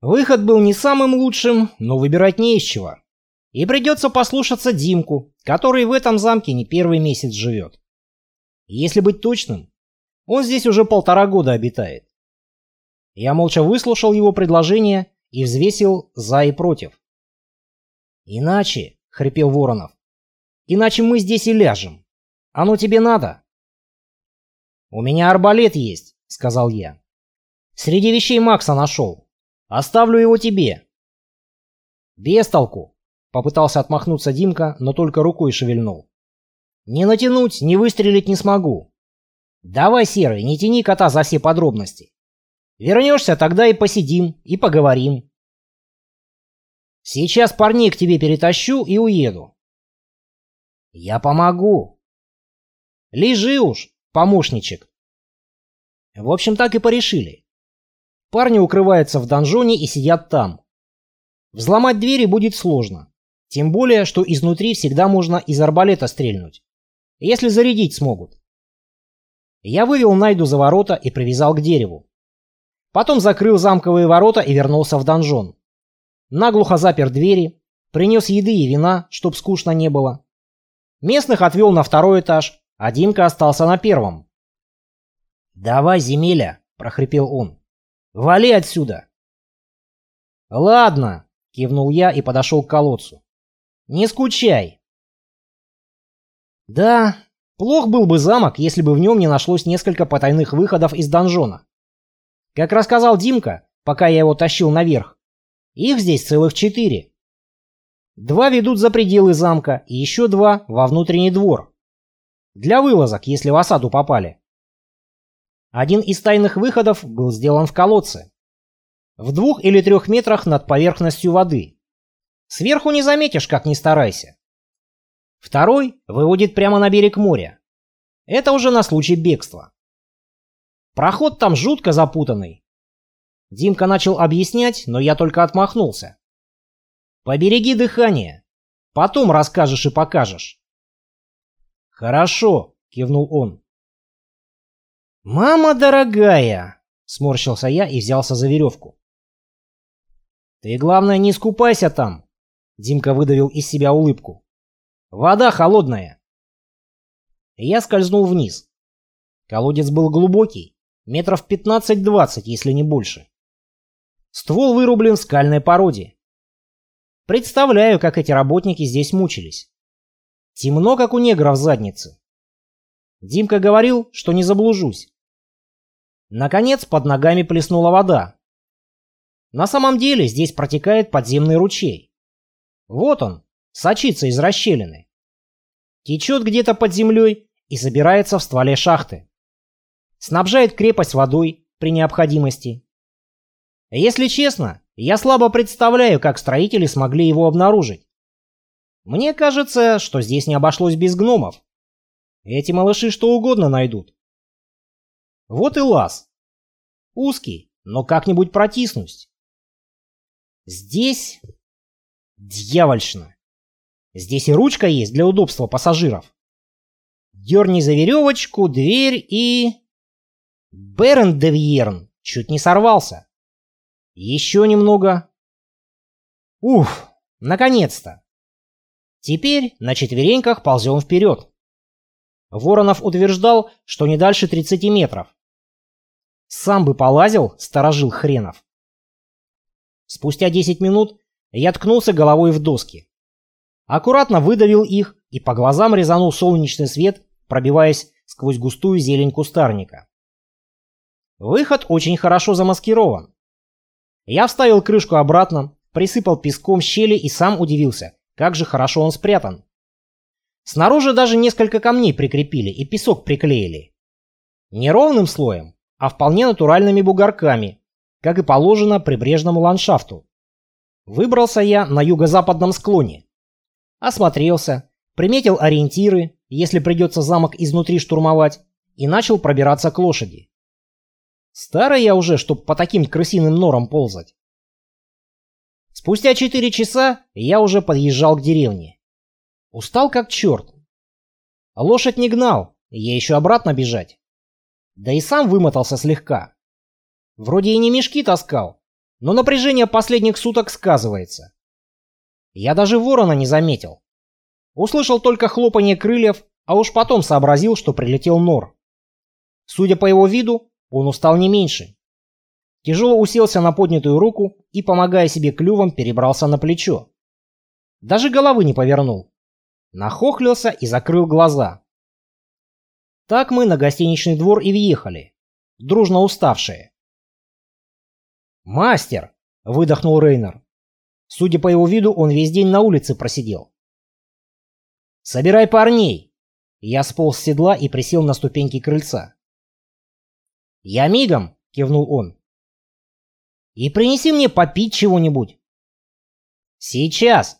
Выход был не самым лучшим, но выбирать не из чего. И придется послушаться Димку, который в этом замке не первый месяц живет. Если быть точным, он здесь уже полтора года обитает. Я молча выслушал его предложение и взвесил за и против. «Иначе», — хрипел Воронов, — «иначе мы здесь и ляжем. Оно тебе надо?» «У меня арбалет есть», — сказал я. «Среди вещей Макса нашел. Оставлю его тебе». «Без толку», — попытался отмахнуться Димка, но только рукой шевельнул. «Не натянуть, не выстрелить не смогу. Давай, Серый, не тяни кота за все подробности. Вернешься, тогда и посидим, и поговорим. Сейчас парней к тебе перетащу и уеду. Я помогу. Лежи уж, помощничек. В общем, так и порешили. Парни укрываются в донжоне и сидят там. Взломать двери будет сложно. Тем более, что изнутри всегда можно из арбалета стрельнуть. Если зарядить смогут. Я вывел Найду за ворота и привязал к дереву. Потом закрыл замковые ворота и вернулся в донжон. Наглухо запер двери, принес еды и вина, чтоб скучно не было. Местных отвел на второй этаж, а Димка остался на первом. «Давай, земеля!» – прохрипел он. «Вали отсюда!» «Ладно!» – кивнул я и подошел к колодцу. «Не скучай!» Да, плох был бы замок, если бы в нем не нашлось несколько потайных выходов из донжона. Как рассказал Димка, пока я его тащил наверх, их здесь целых четыре. Два ведут за пределы замка и еще два во внутренний двор. Для вылазок, если в осаду попали. Один из тайных выходов был сделан в колодце. В двух или трех метрах над поверхностью воды. Сверху не заметишь, как ни старайся. Второй выводит прямо на берег моря. Это уже на случай бегства. Проход там жутко запутанный. Димка начал объяснять, но я только отмахнулся. Побереги дыхание. Потом расскажешь и покажешь. Хорошо, кивнул он. Мама дорогая, сморщился я и взялся за веревку. Ты, главное, не скупайся там. Димка выдавил из себя улыбку. Вода холодная. Я скользнул вниз. Колодец был глубокий, Метров 15-20, если не больше. Ствол вырублен в скальной породе. Представляю, как эти работники здесь мучились. Темно, как у негра в заднице. Димка говорил, что не заблужусь. Наконец, под ногами плеснула вода. На самом деле, здесь протекает подземный ручей. Вот он, сочится из расщелины. Течет где-то под землей и собирается в стволе шахты снабжает крепость водой при необходимости. Если честно, я слабо представляю, как строители смогли его обнаружить. Мне кажется, что здесь не обошлось без гномов. Эти малыши что угодно найдут. Вот и лаз. Узкий, но как-нибудь протиснусь. Здесь... Дьявольщина. Здесь и ручка есть для удобства пассажиров. Дерни за веревочку, дверь и... Берен де Вьерн чуть не сорвался. Еще немного. Уф, наконец-то. Теперь на четвереньках ползем вперед. Воронов утверждал, что не дальше 30 метров. Сам бы полазил, сторожил хренов. Спустя 10 минут я ткнулся головой в доски. Аккуратно выдавил их и по глазам резанул солнечный свет, пробиваясь сквозь густую зелень кустарника. Выход очень хорошо замаскирован. Я вставил крышку обратно, присыпал песком щели и сам удивился, как же хорошо он спрятан. Снаружи даже несколько камней прикрепили и песок приклеили. Не ровным слоем, а вполне натуральными бугорками, как и положено прибрежному ландшафту. Выбрался я на юго-западном склоне. Осмотрелся, приметил ориентиры, если придется замок изнутри штурмовать, и начал пробираться к лошади. Старый я уже, чтоб по таким крысиным норам ползать. Спустя четыре часа я уже подъезжал к деревне. Устал как черт. Лошадь не гнал, я еще обратно бежать. Да и сам вымотался слегка. Вроде и не мешки таскал, но напряжение последних суток сказывается. Я даже ворона не заметил. Услышал только хлопанье крыльев, а уж потом сообразил, что прилетел нор. Судя по его виду, он устал не меньше. Тяжело уселся на поднятую руку и, помогая себе клювом, перебрался на плечо. Даже головы не повернул. Нахохлился и закрыл глаза. Так мы на гостиничный двор и въехали, дружно уставшие. «Мастер!» — выдохнул Рейнер. Судя по его виду, он весь день на улице просидел. «Собирай парней!» Я сполз с седла и присел на ступеньки крыльца. «Я мигом!» — кивнул он. «И принеси мне попить чего-нибудь!» «Сейчас!»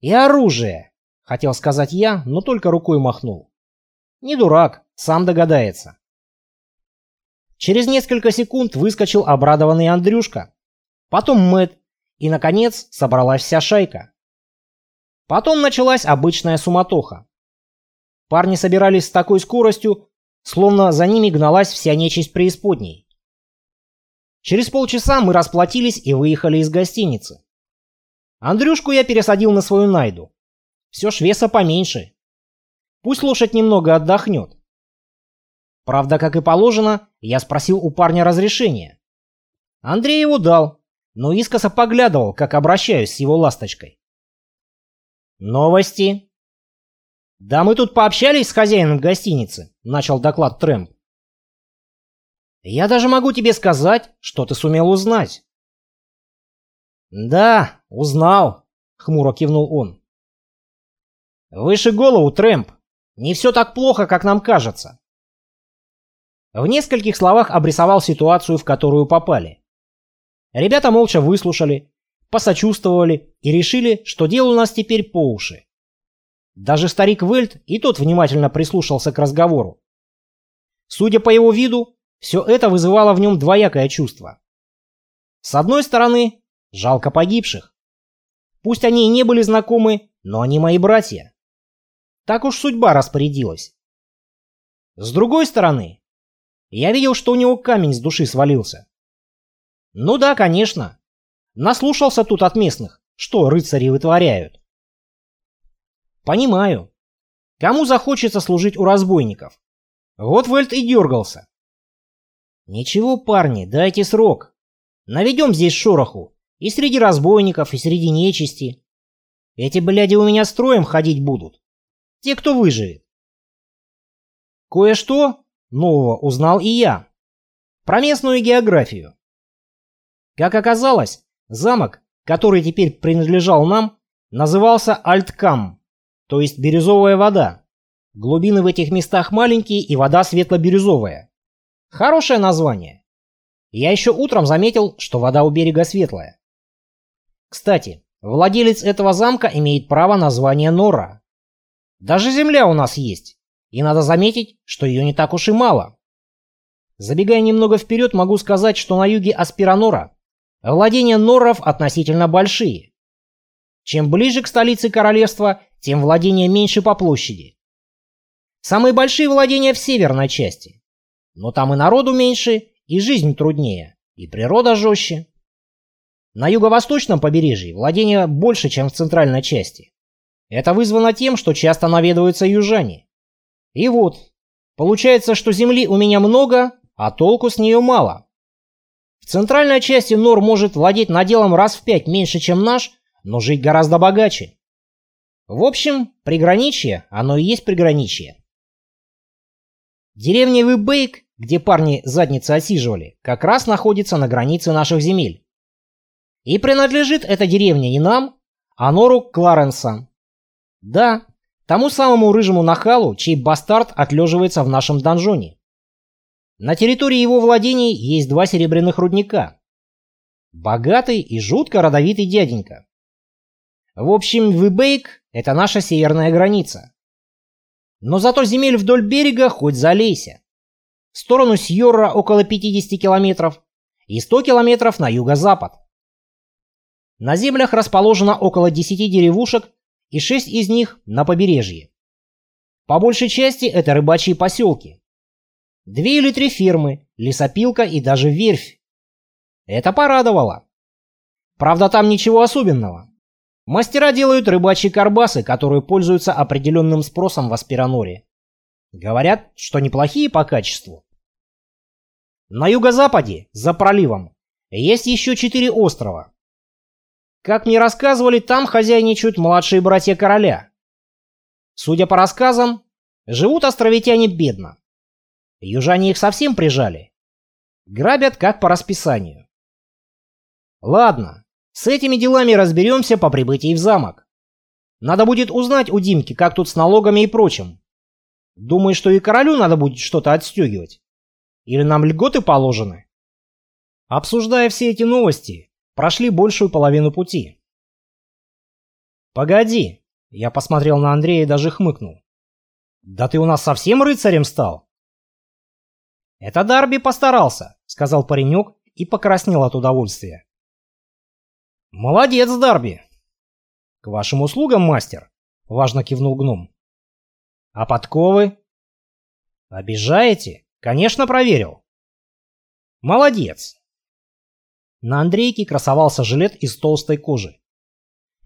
«И оружие!» — хотел сказать я, но только рукой махнул. «Не дурак, сам догадается!» Через несколько секунд выскочил обрадованный Андрюшка. Потом Мэт, и, наконец, собралась вся шайка. Потом началась обычная суматоха. Парни собирались с такой скоростью, словно за ними гналась вся нечисть преисподней. Через полчаса мы расплатились и выехали из гостиницы. Андрюшку я пересадил на свою найду. Все ж веса поменьше. Пусть лошадь немного отдохнет. Правда, как и положено, я спросил у парня разрешения. Андрей его дал, но искоса поглядывал, как обращаюсь с его ласточкой. «Новости?» «Да мы тут пообщались с хозяином гостиницы», — начал доклад Трэмп. «Я даже могу тебе сказать, что ты сумел узнать». «Да, узнал», — хмуро кивнул он. «Выше голову, Трэмп. Не все так плохо, как нам кажется». В нескольких словах обрисовал ситуацию, в которую попали. Ребята молча выслушали, посочувствовали и решили, что дело у нас теперь по уши. Даже старик Вельт и тот внимательно прислушался к разговору. Судя по его виду, все это вызывало в нем двоякое чувство. С одной стороны, жалко погибших. Пусть они и не были знакомы, но они мои братья. Так уж судьба распорядилась. С другой стороны, я видел, что у него камень с души свалился. Ну да, конечно. Наслушался тут от местных, что рыцари вытворяют. Понимаю. Кому захочется служить у разбойников? Вот Вельт и дергался. Ничего, парни, дайте срок. Наведем здесь шороху. И среди разбойников, и среди нечисти. Эти бляди у меня строем ходить будут. Те, кто выживет. Кое-что нового узнал и я. Про местную географию. Как оказалось, замок, который теперь принадлежал нам, назывался Альткам, то есть бирюзовая вода. Глубины в этих местах маленькие и вода светло-бирюзовая. Хорошее название. Я еще утром заметил, что вода у берега светлая. Кстати, владелец этого замка имеет право на звание Нора. Даже земля у нас есть, и надо заметить, что ее не так уж и мало. Забегая немного вперед, могу сказать, что на юге Аспиранора Владения норров относительно большие. Чем ближе к столице королевства, тем владения меньше по площади. Самые большие владения в северной части. Но там и народу меньше, и жизнь труднее, и природа жестче. На юго-восточном побережье владения больше, чем в центральной части. Это вызвано тем, что часто наведываются южане. И вот, получается, что земли у меня много, а толку с нее мало. В центральной части Нор может владеть наделом раз в пять меньше, чем наш, но жить гораздо богаче. В общем, приграничье, оно и есть приграничье. Деревня Вибейк, где парни задницы осиживали, как раз находится на границе наших земель. И принадлежит эта деревня не нам, а Нору Кларенса. Да, тому самому рыжему нахалу, чей бастард отлеживается в нашем донжоне. На территории его владений есть два серебряных рудника. Богатый и жутко родовитый дяденька. В общем, Вибейк — это наша северная граница. Но зато земель вдоль берега хоть залейся. В сторону Сьорра около 50 километров и 100 километров на юго-запад. На землях расположено около 10 деревушек и 6 из них на побережье. По большей части это рыбачьи поселки. Две или три фирмы, лесопилка и даже верфь. Это порадовало. Правда, там ничего особенного. Мастера делают рыбачьи карбасы, которые пользуются определенным спросом в Аспираноре. Говорят, что неплохие по качеству. На юго-западе, за проливом, есть еще четыре острова. Как мне рассказывали, там хозяйничают младшие братья короля. Судя по рассказам, живут островитяне бедно. Южане их совсем прижали. Грабят как по расписанию. Ладно, с этими делами разберемся по прибытии в замок. Надо будет узнать у Димки, как тут с налогами и прочим. Думаю, что и королю надо будет что-то отстегивать. Или нам льготы положены? Обсуждая все эти новости, прошли большую половину пути. «Погоди!» — я посмотрел на Андрея и даже хмыкнул. «Да ты у нас совсем рыцарем стал?» «Это Дарби постарался», — сказал паренек и покраснел от удовольствия. «Молодец, Дарби!» «К вашим услугам, мастер!» — важно кивнул гном. «А подковы?» «Обижаете? Конечно, проверил!» «Молодец!» На Андрейке красовался жилет из толстой кожи.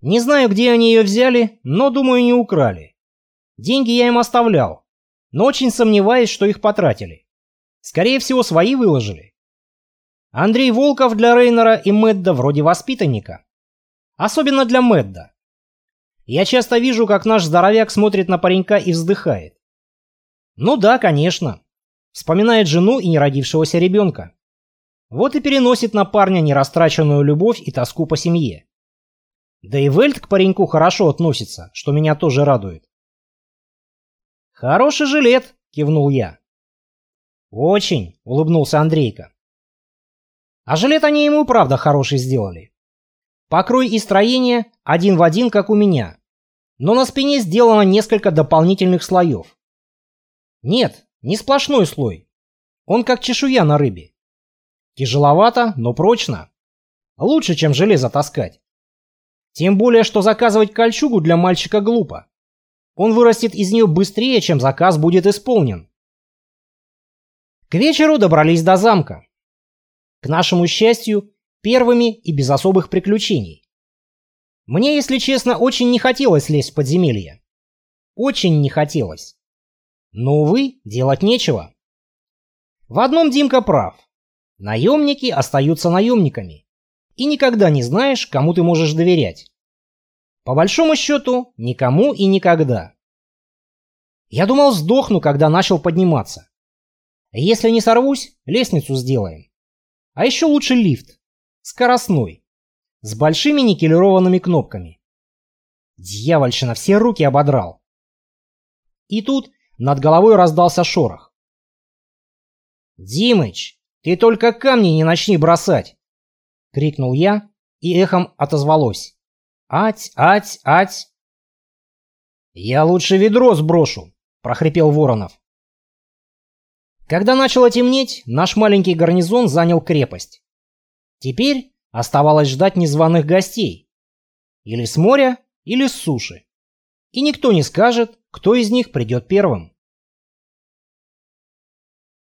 Не знаю, где они ее взяли, но, думаю, не украли. Деньги я им оставлял, но очень сомневаюсь, что их потратили. Скорее всего, свои выложили. Андрей Волков для Рейнера и Мэдда вроде воспитанника. Особенно для Мэдда. Я часто вижу, как наш здоровяк смотрит на паренька и вздыхает. Ну да, конечно. Вспоминает жену и неродившегося ребенка. Вот и переносит на парня нерастраченную любовь и тоску по семье. Да и Вельт к пареньку хорошо относится, что меня тоже радует. «Хороший жилет», — кивнул я. «Очень», — улыбнулся Андрейка. А жилет они ему правда хороший сделали. Покрой и строение один в один, как у меня. Но на спине сделано несколько дополнительных слоев. Нет, не сплошной слой. Он как чешуя на рыбе. Тяжеловато, но прочно. Лучше, чем железо таскать. Тем более, что заказывать кольчугу для мальчика глупо. Он вырастет из нее быстрее, чем заказ будет исполнен. К вечеру добрались до замка. К нашему счастью, первыми и без особых приключений. Мне, если честно, очень не хотелось лезть в подземелье. Очень не хотелось. Но, увы, делать нечего. В одном Димка прав. Наемники остаются наемниками. И никогда не знаешь, кому ты можешь доверять. По большому счету, никому и никогда. Я думал, сдохну, когда начал подниматься. Если не сорвусь, лестницу сделаем. А еще лучше лифт. Скоростной. С большими никелированными кнопками. Дьявольщина, все руки ободрал. И тут над головой раздался шорох. «Димыч, ты только камни не начни бросать!» — крикнул я, и эхом отозвалось. «Ать, ать, ать!» «Я лучше ведро сброшу!» — прохрипел Воронов. Когда начало темнеть, наш маленький гарнизон занял крепость. Теперь оставалось ждать незваных гостей. Или с моря, или с суши. И никто не скажет, кто из них придет первым.